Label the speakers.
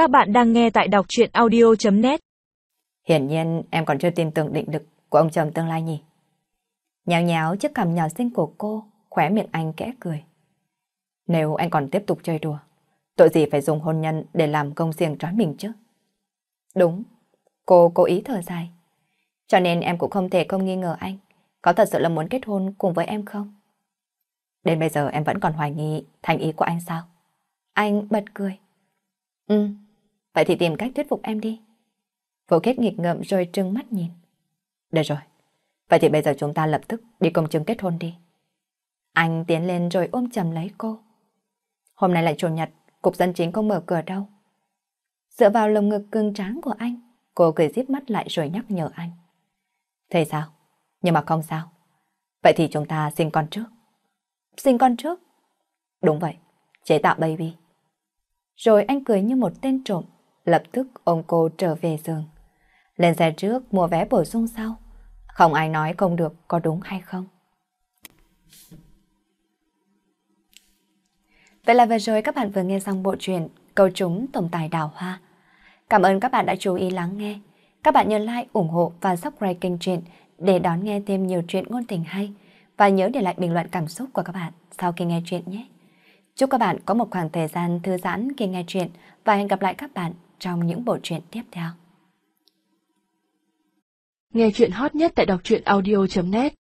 Speaker 1: Các bạn đang nghe tại đọc chuyện audio.net
Speaker 2: Hiển nhiên em còn chưa tin tưởng định lực của ông chồng tương lai nhỉ. Nhào nháo chiếc cằm nhỏ xinh của cô, khóe miệng anh kẽ cười. Nếu anh còn tiếp tục chơi đùa, tội gì phải dùng hôn nhân để làm công riêng trói mình chứ? Đúng, cô cố ý thở dài. Cho nên em cũng không thể không nghi ngờ anh. Có thật sự là muốn kết hôn cùng với em không? Đến bây giờ em vẫn còn hoài nghi thành ý của anh sao? Anh bật cười. Ừ, vậy thì tìm cách thuyết phục em đi. Vô kết nghịch ngợm rồi trừng mắt nhìn. Được rồi, vậy thì bây giờ chúng ta lập tức đi công chứng kết hôn đi. Anh tiến lên rồi ôm chầm lấy cô. Hôm nay lại chủ nhật, cục dân chính không mở cửa đâu. Dựa vào lồng ngực cưng tráng của anh, cô cười díp mắt lại rồi nhắc nhở anh. Thế sao? Nhưng mà không sao. Vậy thì chúng ta sinh con trước. Sinh con trước? Đúng vậy, chế tạo baby. Rồi anh cười như một tên trộm, lập tức ôm cô trở về giường. Lên xe trước mua vé bổ sung sau. Không ai nói không được có đúng hay không. Vậy là vừa rồi các bạn vừa nghe xong bộ truyện Câu trúng tổng tài đào hoa. Cảm ơn các bạn đã chú ý lắng nghe. Các bạn nhớ like, ủng hộ và subscribe kênh truyện để đón nghe thêm nhiều chuyện ngôn tình hay. Và nhớ để lại bình luận cảm xúc của các bạn sau khi nghe chuyện nhé. Chúc các bạn có một khoảng thời gian thư giãn khi nghe chuyện và hẹn gặp lại các bạn trong những bộ truyện tiếp theo.
Speaker 1: Nghe chuyện hot nhất tại đọc truyện audio.net